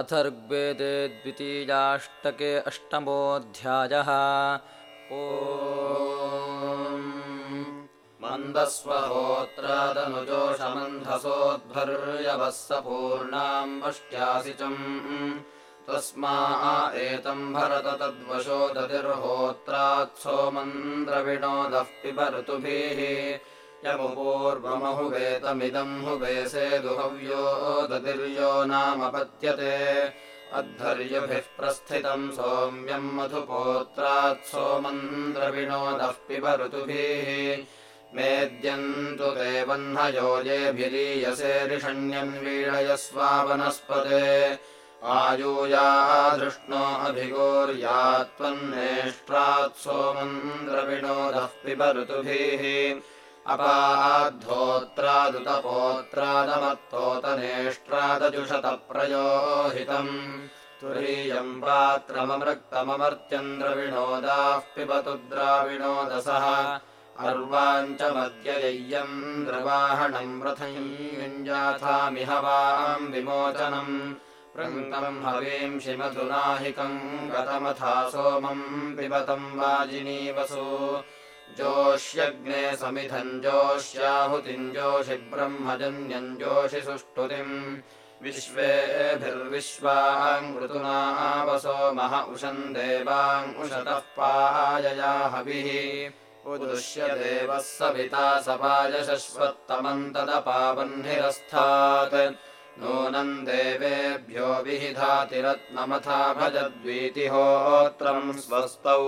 अथर्ग्वेदे द्वितीयाष्टके अष्टमोऽध्यायः। ओ मन्दस्वहोत्रादनुजोषमन्धसोद्भर्यवः स पूर्णाम् वष्ट्यासिचम् तस्मा एतम् भरत तद्वशो दतिर्होत्रात्सो मन्द्रविणोदः पिब ऋतुभिः यमुपूर्वमहुवेतमिदम् हुवेसे दुहव्यो दतिर्यो नामपत्यते अद्धर्युभिः प्रस्थितम् सोम्यम् मधुपोत्रात्सो मन्द्रविणोदः पिब ऋतुभिः। मेद्यन्तु ते वह्नयो येभिरीयसे रिषण्यन्वीळयस्वावनस्पते आयूयाधृष्णो अभिगोर्या त्वन्नेष्ट्रात्सो मन्द्रविणोदः पिब ऋतुभिः अपाद्धोत्रादुतपोत्रादमत्तोतनेष्ट्रादजुषतप्रयोहितम्। तुरीयम् पात्रममृक्तममर्त्यन्द्रविणोदाः पिबतु द्राविणोदसः। अर्वाञ्चमद्यय्यम् द्रवाहणम् रथयुञ्जाथामिह वाम् विमोचनम्। वृङ्क्तम् हवींषि मधुनाहिकम् गतमथा सोमम् पिबतम् वाजिनीवसु जोष्यग्ने समिधम् जोष्याहुतिम् जोषि सुष्ठुतिम् विश्वेभिर्विश्वाङ्कृतुनावसो मह उशम् देवाङ्कुशतः पायया हविः। उदुष्य देवः सविता सपाय शश्वत्तमन्तदपावह्निरस्थात् नूनम् देवेभ्यो विहिधातिरत्नमथा भजद्वीतिहोत्रम् स्वस्तौ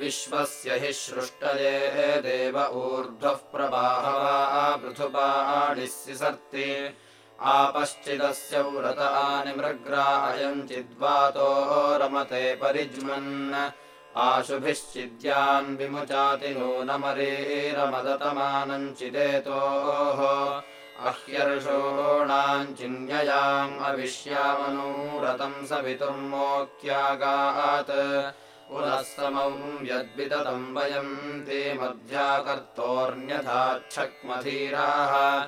विश्वस्य हि सृष्टये देव ऊर्ध्वः प्रवाहवा पृथुपाणिः सिसर्ति। आपश्चिदस्य व्रत आनिमृग्रायम् चिद्वातो रमते परिज्मन्। चिदेतोः। अह्यर्षोणाञ्चिन्ययाम् अविश्यामनूरतम् सवितुर्मोक्त्यागात् पुनः समम् यद्विततम् वयम् ते मध्याकर्तोऽन्यथाच्छक्मधीराः।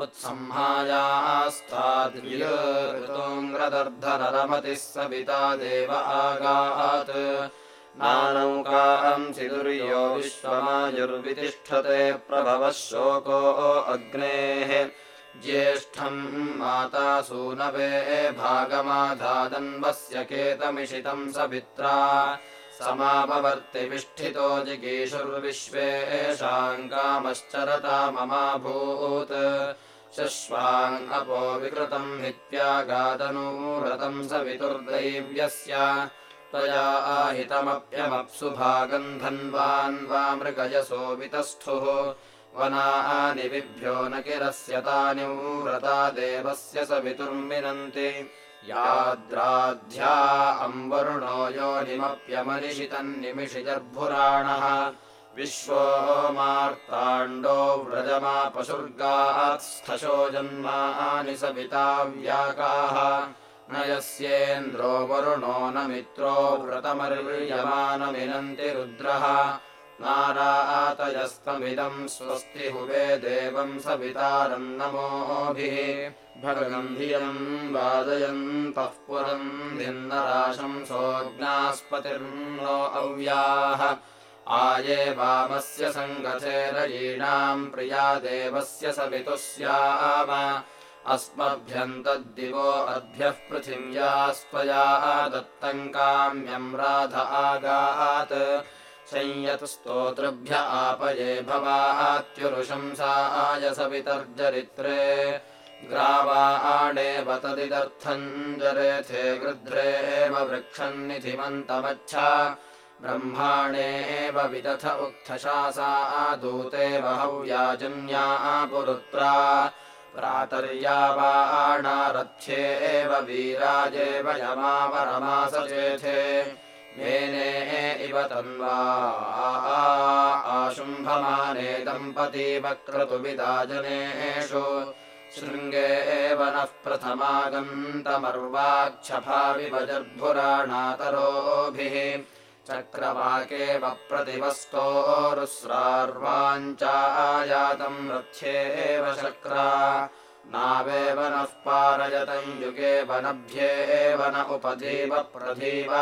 उत्संहायास्ताद्वियोङ्ग्रदर्धररमतिः सविता देव आगात्। नानौकाम् सिदुर्यो विश्वमायुर्वितिष्ठते प्रभवः शोको अग्नेः। ज्येष्ठम् माता सूनवे भागमाधादन्वस्य केतमिषितम् सवित्रा समापवर्तिविष्ठितो जिगीषुर्विश्वेषाम् कामश्चरता ममाभूत्। शश्वाङ्गपो विकृतम् नित्यागादनूरतम् सवितुर्दैव्यस्य त्वया आहितमप्यमप्सु भागम् धन्वान् वा मृगयसो वितस्थुः वनानि विभ्यो न किरस्य तानि व्रता देवस्य सवितुर्मिनन्ति याद्राध्या अम्बरुणो योनिमप्यमनिषितन्निमिषिजर्भुराणः विश्वो मार्ताण्डो व्रजमापशुर्गात्स्थशो जन्मानि सविता व्याकाः न यस्येन्द्रो वरुणो न मित्रो व्रतमर्यमानमिनन्ति रुद्रः नारातयस्तमिदम् स्वस्ति हुवे देवम् सवितारम् नमोभिः। भगन्धियम् वादयन्तः पुरम् भिन्नराशम् सोऽज्ञास्पतिर्नो अव्याः आये वामस्य सङ्गथेरयीणाम् प्रिया देवस्य सवितुः स्याम अस्मभ्यन्तद्दिवो अद्भ्यः पृथिव्यास्त्वया दत्तम् काम्यम् राध आगात् संयतस्तोतृभ्य आपये भवात्युरुशंसाय सवितर्जरित्रे ग्रावाणेव तदिदर्थम् जरेथे गृध्रेव वृक्षन्निधिमन्तमच्छ। ब्रह्माणेव विदथ उक्थशासा दूतेव हव्याजन्या पुरुत्रा। प्रातर्यावाणारथ्येव वीराजेव यमावरमासचेथे इव तन्वा आशुम्भमाने दम्पती वक्रतुविदाजनेषु शृङ्गे एव नः प्रथमागन्तमर्वाक्षभाविभजर्भुराणातरोभिः चक्रवाकेव प्रतिवस्तोरुस्रार्वाञ्चायातम् रथ्येव शक्रा। नावेव नः पारयतम् युगे वनभ्येव न उपधीव प्रधीव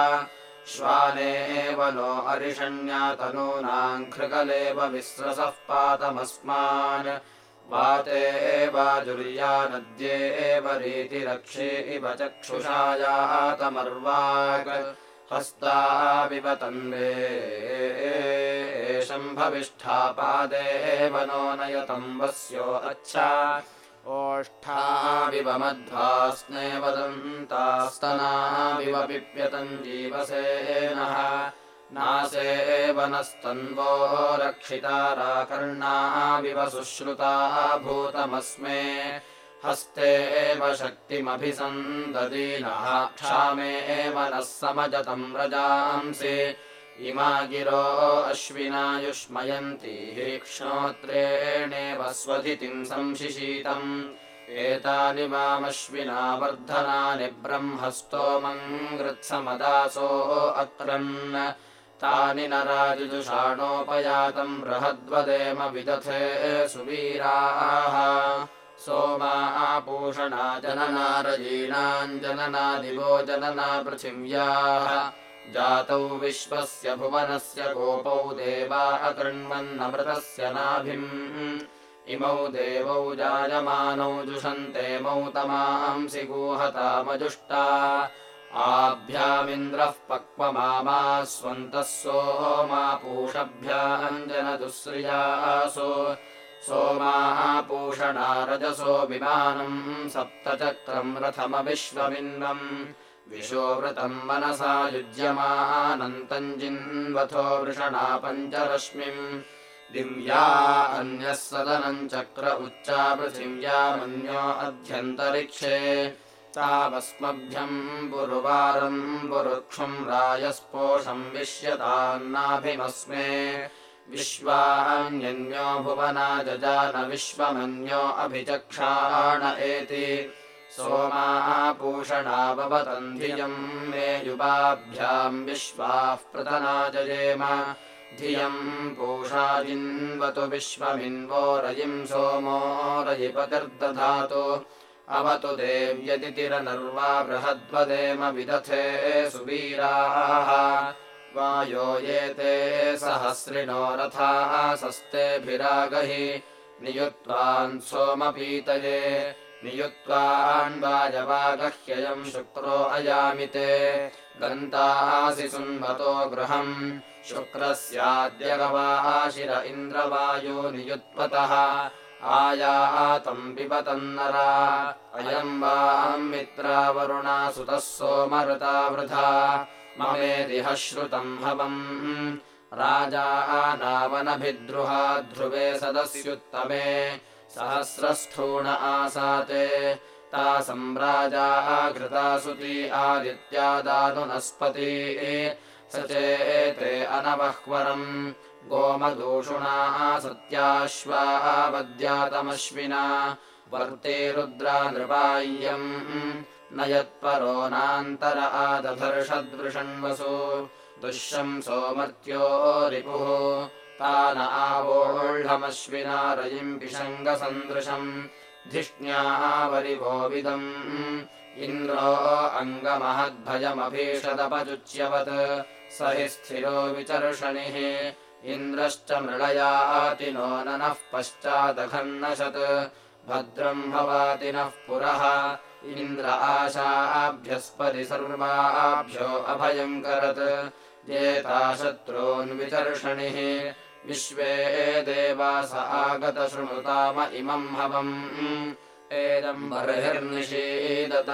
श्वानेव नो अरिषण्यातनूनाम् खृगलेव विस्रसः पातमस्मान्। वाते वाजुर्या नद्ये एव रीतिरक्षे इव चक्षुषायातमर्वाक्। हस्ताविव तन्वे शम्भविष्ठापादेव नो नयतम् वस्यो अच्छा ओष्ठाविव मध्वास्ने वदन्तास्तनाविव पिप्यतम् जीवसेनः नासे वनस्तन्वो रक्षिताराकर्णाविव सुश्रुता भूतमस्मे। हस्ते एव शक्तिमभिसन्ददीनः। क्षामे एव नः समजतम् रजांसि इमा गिरो अश्विनायुष्मयन्ती श्रोत्रेणेव स्वधितिम् संशिशीतम् एतानि मामश्विना वर्धनानि ब्रह्मस्तोमम् गृत्समदासो अक्रन् तानि न राजुषाणोपयातम् बृहद्वदेम विदथे सुवीराः। सोमा आपूषणा जनना जनना जनना पृथिव्याः जातौ विश्वस्य भुवनस्य गोपौ देवा अकृण्वन्नमृतस्य नाभिम्। इमौ देवौ जायमानौ जुषन्ते मौतमांसि गूहतामजुष्टा आभ्यामिन्द्रः पक्वमामा स्वन्तः सोमापूषभ्याञ्जनदुःश्रियासो सोमापूषणा रजसो विमानम् सप्तचक्रम् रथमविश्वमिन्वम् विशोवृतम् मनसा युज्यमानन्तम् जिन्वथो वृषणा पञ्चरश्मिम्। दिव्या अन्यः सदनम् चक्र उच्चा पृथिव्या मन्यो अध्यन्तरिक्षे। तावस्मभ्यम् पुरुवारम् पुरुक्षुम् रायस्पोषम् विश्यतान्नाभिमस्मे। विश्वान्यन्यो भुवना जजान विश्वमन्यो अभिचक्षाण एति सोमापूषणावतम् धियम् मे युवाभ्याम् विश्वाः प्रतनाजयेम धियम् पूषाजिन्वतु विश्वमिन्वो रयिम् सोमो रयिपतिर्दधातु। अवतु देव्यतिरनर्वा बृहद्वदेम विदथे सुवीराः। वायो ये ते सहस्रिणो रथाः सस्तेभिरागहि। नियुत्वान् सोमपीतये नियुत्वान्वाजवागह्ययम् शुक्रो अयामि ते गन्तासि सुन्वतो गृहम् शुक्रस्याद्यगवाशिर इन्द्रवायो नियुत्पतः। आयातम् पिबतम् नरा। अयम् वाम् मित्रावरुणा सुतः सोमरुता वृथा। ममेदिह श्रुतम् हवम्। राजा नावनभिद्रुहा ध्रुवे सदस्युत्तमे सहस्रस्थूण आसाते। ता सम्राजा घृतासुती आदित्यादानुनस्पती स चेते अनवह्वरम् गोमदूषुणा सत्याश्वावद्यातमश्विना। वर्ते रुद्रा नृपाय्यम् न यत्परो नान्तर आदधर्षद्वृषण्वसु। दुःशंसोमर्त्यो रिपुः तान आवोढमश्विना रयिम् पिशङ्गसन्दृशम् धिष्ण्यावरिभोविदम् इन्द्रो अङ्गमहद्भयमभीषदपजुच्यवत्। स हि स्थिरो विचर्षणिः। इन्द्रश्च मृळयाति नो ननः पश्चादघन्नशत्। भद्रम् भवाति नः पुरः। इन्द्र आशाभ्यस्परि सर्वाभ्यो अभयङ्करत्। जेता शत्रून्विचर्षणिः विश्वे देवास आगतशृणुताम इमम् हवम्। एदम् बर्हिर्निषीदत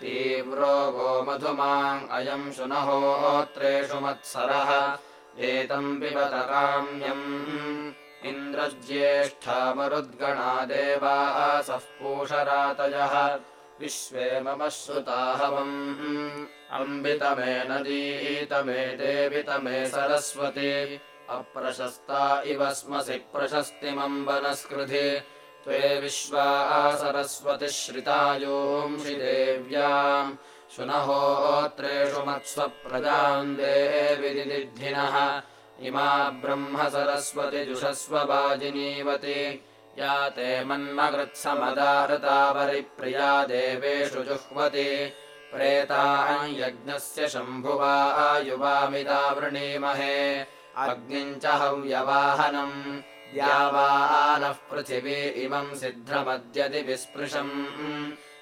तीव्रो गोमधुमाम् अयम् शुनहोत्रेषु मत्सरः एतम् पिबत काम्यम्। इन्द्रज्येष्ठामरुद्गणा देवासः पूषरातयः विश्वे मम श्रुताहवम् अम्बितमे नदीतमे देवितमे सरस्वती अप्रशस्ता इव स्मसि प्रशस्तिमम् वनस्कृधि त्वे विश्वा सरस्वतिः श्रितायोंषि देव्याम् शुनहोत्रेषु मत्स्वप्रजाम् देविदिधिनः इमा ब्रह्म सरस्वति जुषस्व वाजिनीवति। या ते मन्मकृत्समदारतावरिप्रिया देवेषु जुह्वति। प्रेता यज्ञस्य शम्भुवा युवामिदा वृणीमहे अग्निम् च हव्यवाहनम् द्यावानः पृथिवी इमम् सिद्धमद्यति विस्पृशम्।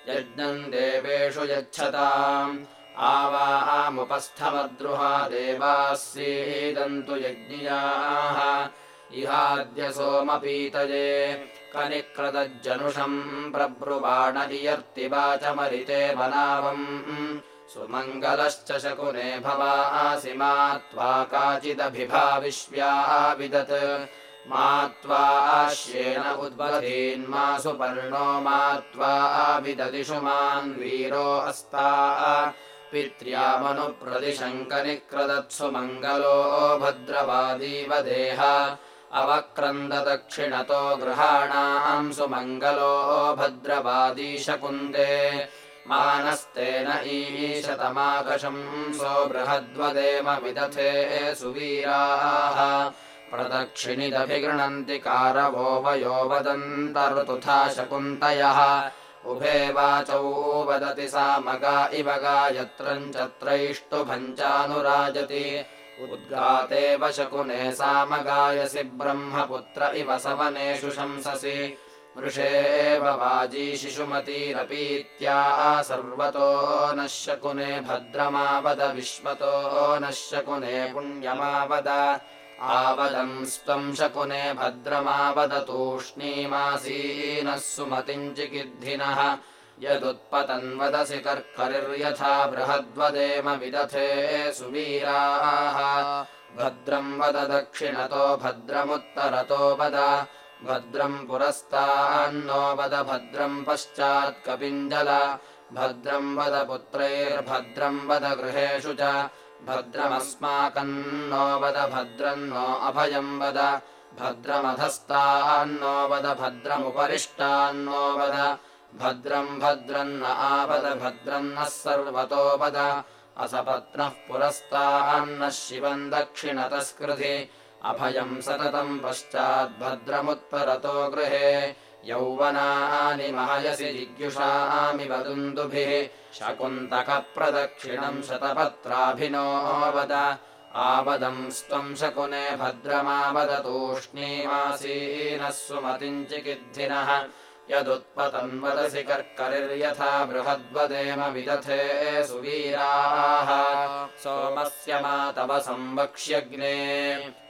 यज्ञम् देवेषु यच्छताम्। आवामुपस्थमद्रुहा देवाः सीदन्तु यज्ञियाः। इहाद्य सोमपीतये कनिक्रदज्जनुषम् प्रब्रुवाण इयर्तिवाचमरिते मनावम् सुमङ्गलश्च शकुने भवासि मा त्वा काचिदभिभाविश्व्या विदत् मा त्वाश्येन उद्बधीन्मासु पर्णो मा त्वा विददिषु मान् वीरो अस्ता। पित्र्यामनुप्रदिशङ्कनिक्रदत्सु मङ्गलो भद्रवादीव देह। अवक्रन्ददक्षिणतो गृहाणाम् सुमङ्गलो भद्रवादीशकुन्दे मानस्तेन ईशतमाकशम् सो बृहद्वदेम विदथे सुवीराः। प्रदक्षिणिदभिगृणन्ति कारवो वयो वदन्तरुतुथा शकुन्तयः। उभे वाचौ वदति सा मगा इव गायत्रम् चत्रैष्टुभञ्चानुराजति उद्गातेव शकुने सामगायसि ब्रह्मपुत्र इव सवनेषु शंससि वृषेव वाजी शिशुमतीरपीत्या सर्वतो नः शकुने भद्रमावद विश्वतो नः शकुने पुण्यमावद। आवदम् स्त्वम् शकुने भद्रमावदतूष्णीमासीनः सुमतिम् चिकिद्धिनः यदुत्पतन्वदसि कर्करिर्यथा बृहद्वदेम विदथे सुवीराः। भद्रम् वद दक्षिणतो भद्रमुत्तरतो वद भद्रम् पुरस्तान्नो वद भद्रम् पश्चात्कपिञ्जल भद्रम् वद पुत्रैर्भद्रम् वद गृहेषु च। भद्रमस्माकम् नो वद भद्रम् नो अभयम् वद। भद्रमधस्तान्नो वद भद्रमुपरिष्टान्नो वद। भद्रम् भद्रन्न आपद भद्रन्नः सर्वतो वद असपत्नः पुरस्तान्नः शिवम् दक्षिणतस्कृति अभयम् सततम् पश्चाद्भद्रमुत्तरतो गृहे यौवनानि महयसि जिज्ञुषामि वदुन्दुभिः शकुन्तकप्रदक्षिणम् शतपत्राभिनो वद आवदम् स्त्वम् शकुने भद्रमावदतूष्णीमासीनः सुमतिम् चिकिद्धिनः यदुत्पतन्वदसि कर्करिर्यथा बृहद्वदेम विदथे सुवीराः सोमस्य मातव संवक्ष्यग्ने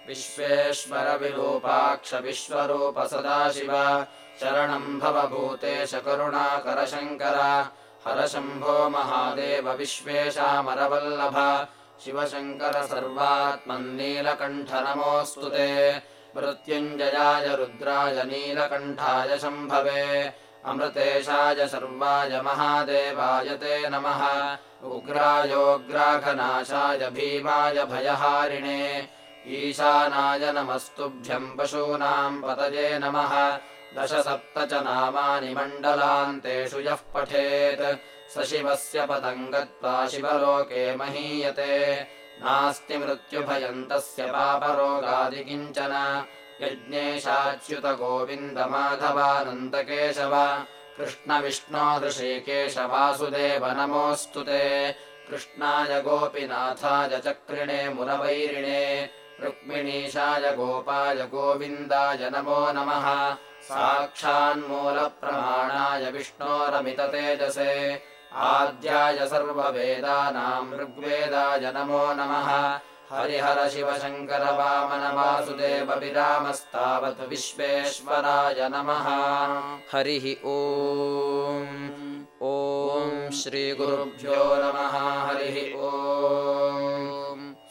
विश्वेश्वरविरूपाक्ष विश्वरूप सदाशिव शरणम् भवभूतेश करुणाकर शङ्कर हरशम्भो महादेव विश्वेशामरवल्लभ। शिवशङ्कर सर्वात्मन्नीलकण्ठ नमोऽस्तु ते। मृत्युञ्जयाय रुद्राय नीलकण्ठाय शम्भवे। अमृतेशाय सर्वाय महादेवाय ते नमः। उग्रायोग्राघनाशाय भीमाय भयहारिणे ईशानाय नमस्तुभ्यम् पशूनाम् पतये नमः। दश सप्त च नामानि मण्डलान्तेषु यः पठेत्। स शिवस्य पदम् गत्वा शिवलोके महीयते। नास्ति मृत्युभयम् तस्य कृष्णविष्णो ऋषिकेशवासुदेव नमोऽस्तु ते। कृष्णाय गोपिनाथाय चक्रिणे मुरवैरिणे रुक्मिणीशाय गोपाय गोविन्दाय नमो नमः। साक्षान्मूलप्रमाणाय विष्णोरमिततेजसे आद्याय सर्ववेदानाम् ऋग्वेदाय नमो नमः। हरिहर शिव शङ्कर वामन वासुदेव विरामस्तावत् विश्वेश्वराय नमः। हरिः ॐ ॐ श्रीगुरुभ्यो नमः। हरिः ॐ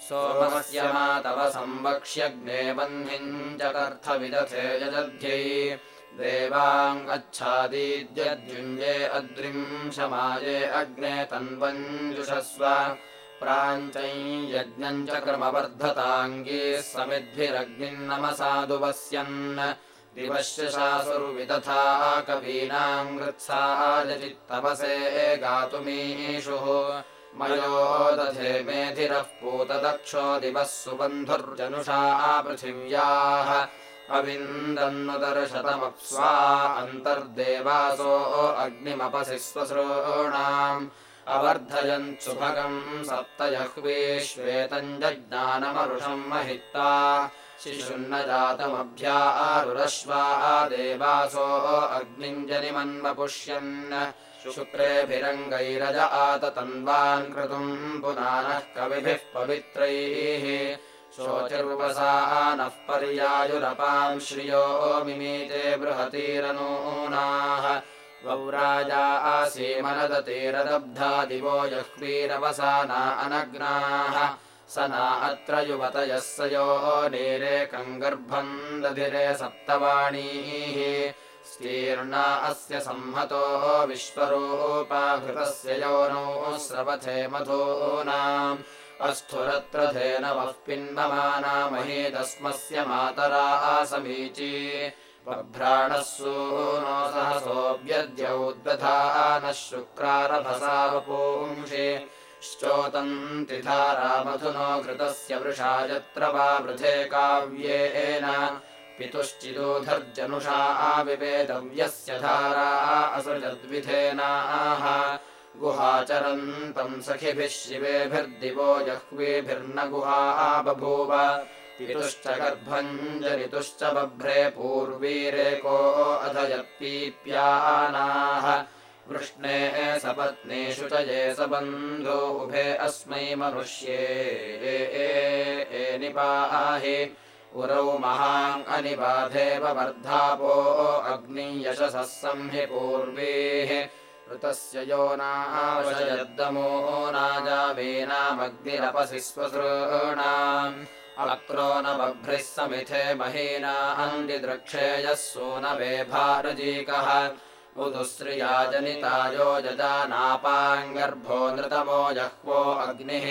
सोमस्य मातव संवक्ष्यग्ने बह्निम् चकर्थविदथे यजध्यै। देवाङ्गच्छादीद्यद्युञ्जे अद्रिम् शमाये अग्ने तन्वञ्जुषस्व। प्राञ्चै यज्ञम् च क्रमवर्धताङ्गीः समिद्भिरग्निन्नमसाधुवस्यन् दिवश्यशासुर्विदथा कवीनाम् वृत्सायचित्तवसे गातुमीषुः मयो दधे मेधिरः पूतदक्षो दिवः सुबन्धुर्जनुषा पृथिव्याः। अविन्दन्नुदर्शतमप्स्वा अन्तर्देवासो अग्निमपसि स्वसॄणाम् अवर्धयन्सुभगम् सप्तजह्वीश्वेतम् जज्ञानमरुषम् महित्वा शिशुन्न जातमभ्यारुरश्वा देवासो अग्निञ्जनिमन्वपुष्यन् शुक्रेभिरङ्गैरज आततन्वान् कृतुम् पुनानः कविभिः पवित्रैः। शोचिर्वसा नः पर्यायुरपाम् श्रियो मिमीते बृहतीरनूनाः। वौराजा आसीमनदतीरदब्धा दिवो जह्वीरवसाना अनग्नाः। स ना अत्र युवतयः स यो नीरेकम् गर्भम् दधिरे सप्तवाणीः स्तीर्णा अस्य संहतो विश्वरूपाघृतस्य योनौ स्रवथे मधूनाम्। अस्थुरत्र धेनवः पिन्वमाना महीदस्मस्य मातरा आसमीची। बभ्राणः सूनो सहसोऽव्यद्यौद्दधानः शुक्रारभसा वपुंषि श्चोतन्तिधारामधुनो घृतस्य वृषा यत्र वा वृथे काव्येन पितुश्चिदोधर्जनुषा आविवेदव्यस्य धारा असृजद्विधेनाः। गुहाचरन्तम् सखिभिः शिवेभिर्दिवो जह्वीभिर्न गुहा बभूव। पितुश्च गर्भम् जनितुश्च बभ्रे पूर्वीरेको अधयत्पीप्यानाः। वृष्णे सपत्नीषु च ये सबन्धो उभे अस्मै मनुष्ये निपाहि उरौ महाङ्निबाधेव वर्धापो अग्नियशसः संहि पूर्वेः। ऋतस्य यो नाशयद्दमो नाजावीनामग्निरपसि स्वसॄणाम् अक्रो न बभ्रिः समिथे महीना अन्दिद्रक्षेयः सूनवे भारजीकः। उदुश्रिया जनितायो जजानापाङ्गर्भो नृतमो जह्वो अग्निः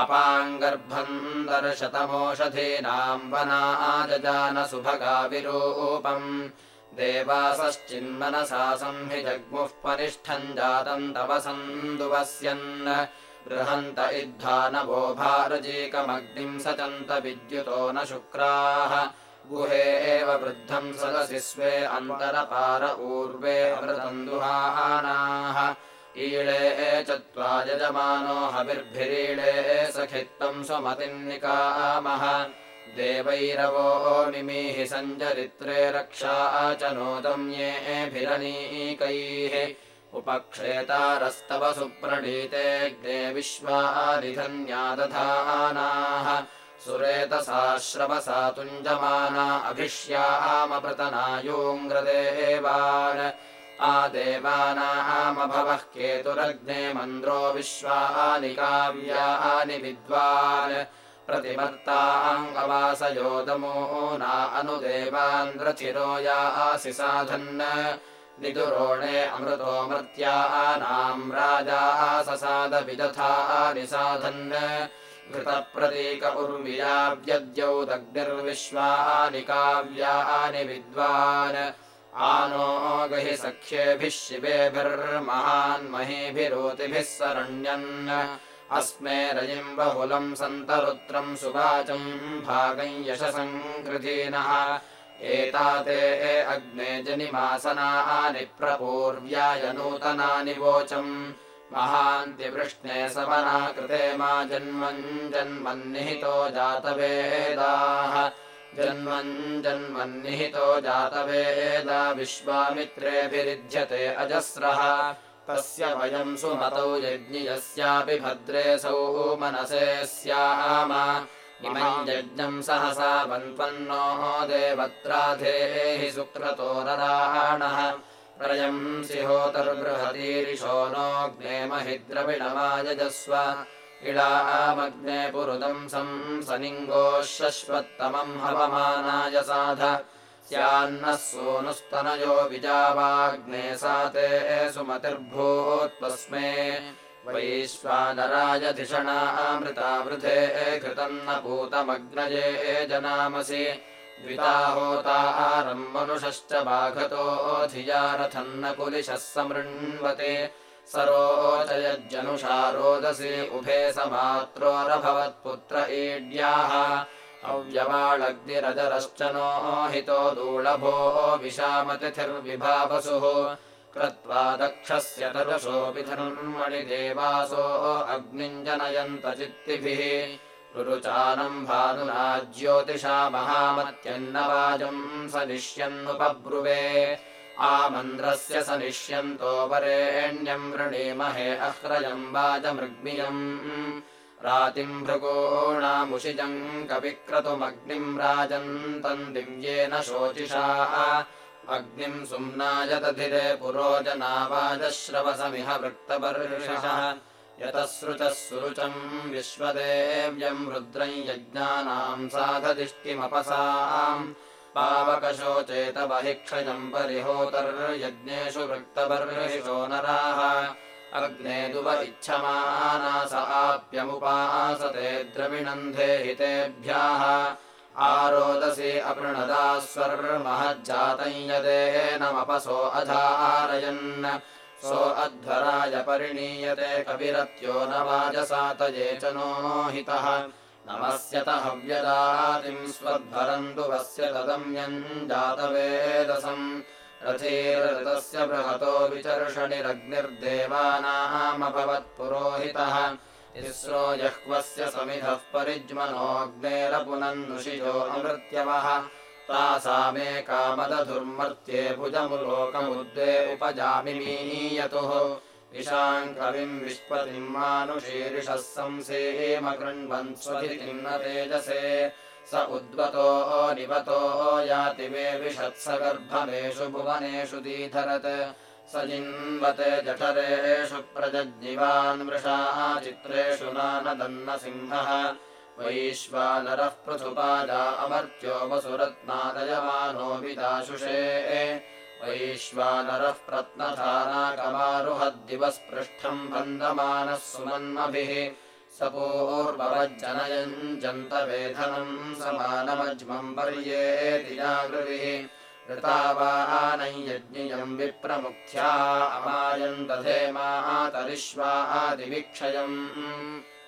अपाङ्गर्भम् दर्शतमोषधीनाम् वनाजजानसुभगाविरूपम् देवासश्चिन्मनसा संहि जग्मुः परिष्ठम् जातम् तव सन्दुवस्यन्। बृहन्त इद्धानवो भारजीकमग्निम् सचन्त विद्युतो न शुक्राः। गुहे एव वृद्धम् सदसि स्वे अन्तरपार ऊर्वे अमृतन्दुहानाः ईळे चत्वा यजमानो हविर्भिरीळे सखित्वम् स्वमतिन्निकामः देवैरवो मिमीः सञ्चरित्रे रक्षा च नोदम् येभिरनीकैः उपक्षेतारस्तव सुप्रणीतेऽग्ने विश्वारिधन्यादधानाः सुरेतसाश्रवसा तुञ्जमाना अभिष्यामपृतनायोऽङ्ग्रदेवान् आदेवानामभवः केतुरग्ने मन्द्रो विश्वानि काव्यानि विद्वान्। प्रतिमर्ताङ्गवासयोदमो ना अनुदेवान्द्रथिरो यासि साधन्। निदुरोणे अमृतो मर्त्यानाम् राजा ससादविदथानि साधन्। घृतप्रतीक उर्मियाव्यद्यौ दग्निर्विश्वानि काव्यानि विद्वान् आनो गहि सख्येभिः शिवेभिर्महान्महीभिरोतिभिः सरण्यन् अस्मे रजिम् बहुलम् सन्तरुत्रम् सुवाचम् भागम् यशसङ्कृतीनः। एताते अग्ने जनिमासनानि प्रपूर्व्याय नूतनानि वोचम् महान्तिवृष्णे सवना कृते मा जन्मन् जन्मन्निहितो जातवेदाः जन्मन् जन्मन्निहितो जातवेदा विश्वामित्रेऽभिरिध्यते अजस्रः। तस्य वयम् सुमतौ यज्ञियस्यापि भद्रे सौ मनसे स्याम। इमम् यज्ञम् सहसा वन्पन्नो देवत्राधेहि सुक्रतोरराणः प्रयम् सिहोतर्बृहतीरिशो नोऽग्ने महिद्रविणमायजस्व इळामग्ने पुरुदंसम् सनिङ्गोः शश्वत्तमम् हवमानाय साध। स्यान्नः सोनुस्तनयो विजावाग्ने सा ते सुमतिर्भूत्वस्मे वैश्वानरायधिषणामृतावृधे कृतम् न पूतमग्नये जनामसि। द्विताहोतारम् मनुषश्च बाघतोऽधिया रथम् न कुलिशः समृण्वते सरोचयज्जनुषा रोदसी उभे समात्रोरभवत्पुत्र ईड्याः। अव्यवाळग्निरजरश्च नो हितो दूळभो विशामतिथिर्विभावसुः। कृत्वा दक्षस्य तरुषोऽपि धर्मणिदेवासो अग्निम् जनयन्त चित्तिभिः। रुरुचानम् भानुना ज्योतिषा महामत्यन्नवाजम् स निष्यन्नुपब्रुवे आमन्द्रस्य स निष्यन्तो वरेण्यम् वृणीमहे अह्रयम् वाजमृग्मियम्। रातिम् भृगोणामुषिजम् कविक्रतुमग्निम् राजन्तम् दिव्येन शोचिषा। अग्निम् सुम्नायदधिरे पुरोजनावाजश्रवसमिह वृत्तपर्षः यतः श्रुतः सुरुचम् विश्वदेव्यम् रुद्रम् यज्ञानाम् साधदिष्टिमपसाम् पावकशोचेतबहिक्षयम् परिहोतर्यज्ञेषु वृत्तपर्षिषो नराः। अग्ने दुव इच्छमाना स आप्यमुपासते द्रविणन्धे हितेभ्यः। आरोदसी अपृणदास्वर्महज्जातम् यदेनमपसो अधारयन्। सो अध्वराय परिणीयते कविरत्यो न वाजसातये च नो हितः नमस्यत हव्यदातिम् स्वध्वरन्दुवस्य तदम्यम् जातवेदसम्। रथीरतस्य बृहतो विचर्षणिरग्निर्देवानामभवत्पुरोहितः तिस्रो जह्वस्य समिधः परिज्मनोऽग्नेरपुनन्नुषिजो अमृत्यवः। तासामेकामदधुर्मर्त्ये भुजमुलोकमुद्वे उपजामिमीयतुः संसेम कृण्वन् स्वधितिम् न तेजसे। स उद्वतो निवतो याति मे विषत्स गर्भमेषु भुवनेषु दीधरत्। स जिन्वते जठरेषु प्रजज्ञिवान् मृषा चित्रेषु नानदन्नसिंहः। वैश्वानरः पृथुपादा अमर्त्यो वसुरत्नादयमानो विदाशुषे वैश्वानरः प्रत्नधानाकमारुहद्दिवस्पृष्ठम् बन्दमानः सुमन्मभिः स पूर्ववज्जनयम् जन्तवेधनम् समानमज्मम् पर्येति जागृभिः ऋतावानम् यज्ञियम् विप्रमुख्या अमायम् दधे मातरिष्वादिवीक्षयम्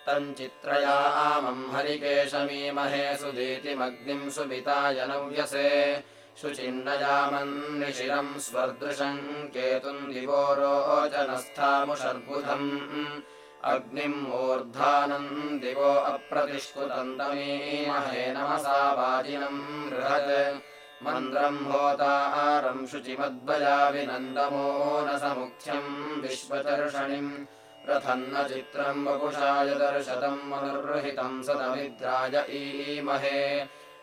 तम् चित्रयामम् हरिकेशमीमहे सुदीतिमग्निम् सुविताय नव्यसे शुचिन्नयामन्निशिरम् स्वर्दृशम् केतुम् दिवो रोचनस्थामुषर्बुधम् अग्निम् मूर्धानम् दिवो अप्रतिष्कुतन्तमीमहे नमसा वाजिनम् मन्द्रम् होतारम् शुचिमद्वयाविनन्दमो न समुख्यम् विश्वचर्षणिम्। रथन्न चित्रम् वपुषाय दर्शतम् मनुर्हितम् सदमिद्राय ईमहे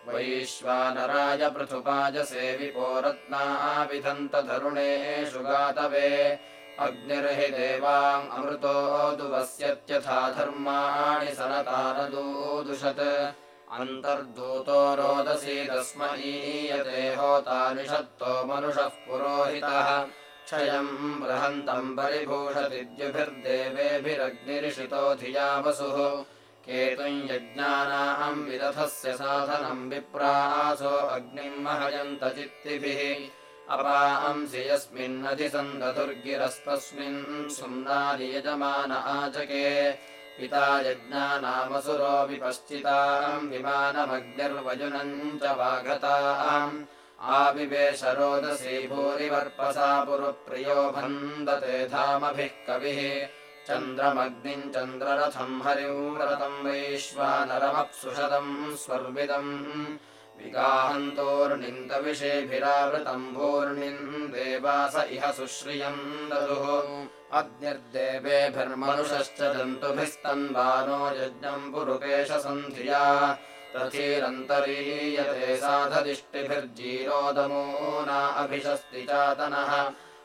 वैश्वानराय पृथुपाय सेविपो रत्नाविधन्तधरुणेषु गातवे। अग्निर्हि देवाम् अमृतो दुवस्यत्यथा धर्माणि सनतानदूदुषत्। अन्तर्दूतो रोदसी तस्मयीयते होतानिषत्तो मनुषः पुरोहितः। क्षयम् बृहन्तम् परिभूषतिद्युभिर्देवेभिरग्निरिषितो धिया वसुः केतुम् यज्ञानाम् विदधस्य साधनम् विप्रासो अग्निम् महयन्त चित्तिभिः। अपांसि यस्मिन्नधिसन्दधुर्गिरस्तस्मिन् सुम्नादियजमान आचके। पिता यज्ञानामसुरो विपश्चिताम् विमानमग्निर्वजुनम् च वाघताम् आविवेशरोदसी भूरिवर्पसा पुरुप्रियो भन्दते धामभिः कविः चन्द्रमग्निम् चन्द्ररथम् हरिव्रतम् वैश्वानरमप्सुषदम् स्वर्विदम् विगाहन्तोर्निन्दविषेभिरावृतम् भूर्णिम् देवास इह सुश्रियम् ददुः। अग्निर्देवेभिर्मनुषश्च जन्तुभिस्तन्वानो यज्ञम् पुरुकेशसन्धिया रथीरन्तरीयते साधदिष्टिभिर्जीरोदमो न अभिशस्ति चातनः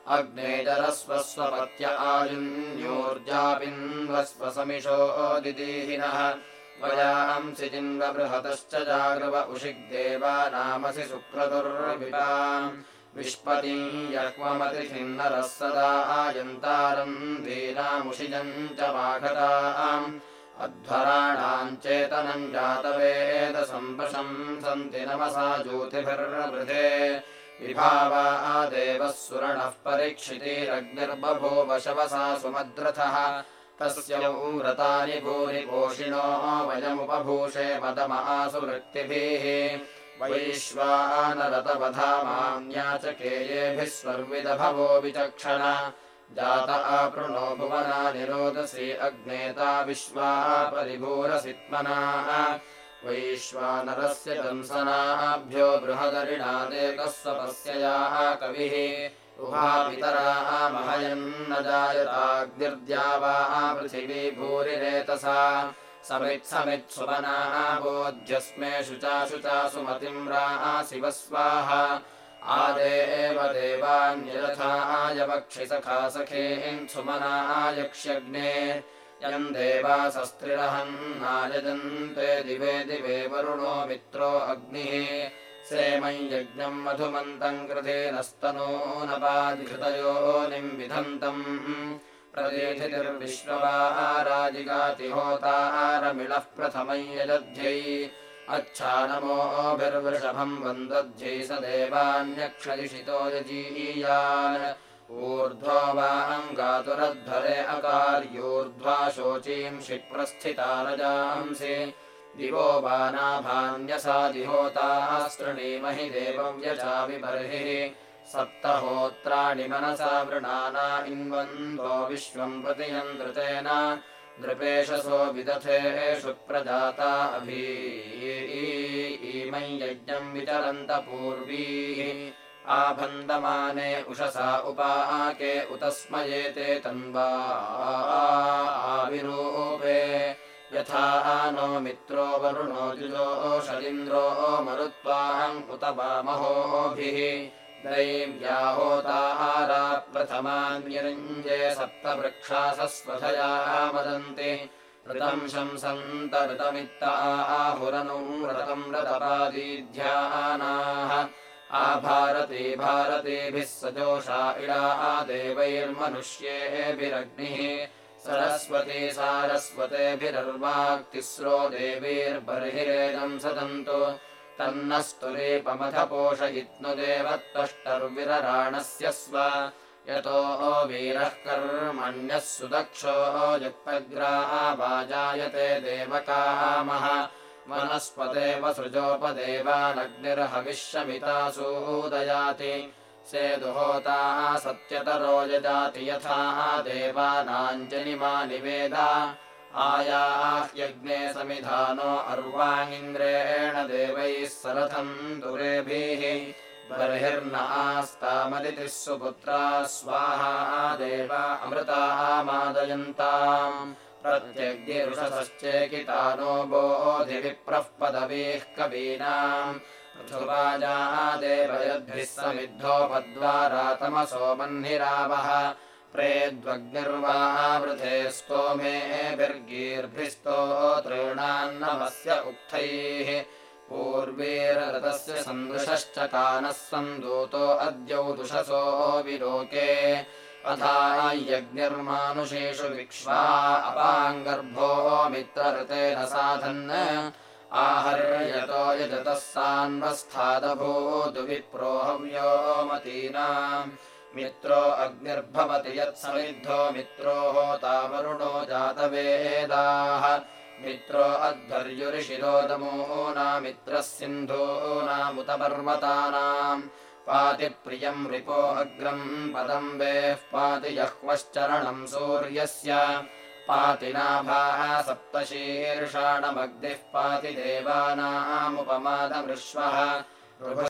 अग्नेजरस्वस्वपत्य आयुन्योर्जापिन्वस्वसमिषो दिदीहिनः। वयांसि जिन्वबृहतश्च जागृव उषिग्देवानामसि सुक्रतुर्विपाम् विष्पतिम् यक्वमतिथिन्नरः सदा आयन्तारम् दीनामुषिजम् च वाघताम्। अध्वराणाम् चेतनम् जातवेदसम्पशम् सन्ति नमसा ज्योतिभिर्वृधे विभावा देवः सुरणः परीक्षितिरग्निर्बभो वशवसा सुमद्रथः। तस्य व्रतानि भूरि पोषिणो वयमुपभूषे मदमासु वृत्तिभिः वैश्वानरतवधामान्याचकेयेभिः स्वर्विदभवो विचक्षण। जात आपृणो भुवना निरोदसी अग्नेता विश्वा परिभूरसित्मना वैश्वानरस्य दंसनाभ्यो बृहदरिणादेकः स्वपस्ययाः कविः। उभापितराः महयन्न जायताग्निर्द्या वा पृथिवी भूरिरेतसा समित्समित्सुमनाः बोध्यस्मे शुचा शुचा सुमतिम् शिव स्वाहा आदे एव देवान्यथायवक्षिसखा सखेन् सुमनायक्ष्यग्ने यम् देवासस्त्रिरहन्नायजन्ते दिवे दिवे वरुणो मित्रो अग्निः सेमम् यज्ञम् मधुमन्तम् कृतेनस्तनो नपाधिकृतयो निम् विधन्तम् प्रदेशितिर्विश्ववाराजिगातिहोतारमिळः प्रथमम् यजध्यै अच्छा नमोभिर्वृषभम् वन्दध्यै स देवान्यक्षदिशितो यजीयान् ऊर्ध्वो वाङ्गातुरध्वरे अकार्योर्ध्वा शोचीम् क्षिप्रस्थिता रजांसि। दिवो बानाभान्यसादिहोतास्तृणीमहि देवम् यचामि बर्हिः सप्तहोत्राणि मनसा वृणाना इन्वन्तो विश्वम् प्रतियन्त्रितेन नृपेशसो विदथेषु प्रजाता अभीमै यज्ञम् विचरन्तपूर्वीः आभन्दमाने उषसा उपाके उतस्मयेते तन्वा आविरूपे। यथा नो मित्रो वरुणो जुजो शलिन्द्रो मरुत्वाहम् उत वामहोभिः। दैव्याहोताहारा प्रथमान्यरञ्जे सप्तवृक्षासस्वधया मदन्ति। ऋतम् शंसन्त ऋतमित्त आहुरनुम् रतम् रतपादीध्यानाः आभारती भारतीभिः सजोषा इडा देवैर्मनुष्येभिरग्निः सरस्वती सारस्वतेभिरर्वाक्तिस्रो देवीर्बर्हिरेदम् सदन्तु। तन्नस्तुरीपमथ पोषयित्नुदेवत्वष्टर्विरराणस्य स्व। यतो वीरः कर्मण्यः सुदक्षो युक्तग्रावाजायते देवकामः वनस्पते वसृजोपदेवानग्निर्हविष्यमितासूदयाति सेदुहोता सत्यतरो यजाति यथा देवानाञ्जलिमा निवेदा आयाह्यग्ने समिधानो अर्वाङ्गिन्द्रेण देवैः सरथम् दुरेभिः। बर्हिर्नास्तामदितिः सुपुत्रा स्वाहा देवा अमृताः मादयन्ताम् प्रत्यग्निरुषसश्चेकितानो बोधिविप्रः पदवीः कवीनाम्। पृथुराजाः देवयद्भिः समिद्धोपद्वारा तमसो मह्निरावः। प्रेद्वग्निर्वावृधे स्तोमेभिर्गीर्भिस्तोतॄणान्नमस्य उक्थैः। पूर्वीरतस्य सन्दृशश्च कानः सन्दूतो अद्यौ दुषसो विलोके अथा यज्ञर्मानुषेषु विक्ष्वा अपाङ्गर्भो मित्रऋतेन साधन्। आहर्यतो यजतः सान्वस्थादभूतु विप्रो हव्योमतीनाम् मित्रो अग्निर्भवति यत्समिद्धो मित्रो होतावरुणो जातवेदाः। मित्रो अध्वर्युरिशिरोदमो नामित्रः सिन्धूनामुत पर्वतानाम् पाति प्रियम् रिपो अग्रम् पदम् वेः पाति जह्वश्चरणम् सूर्यस्य। पाति नाभाः सप्तशीर्षाणमग्निः पाति देवानामुपमादमृश्वः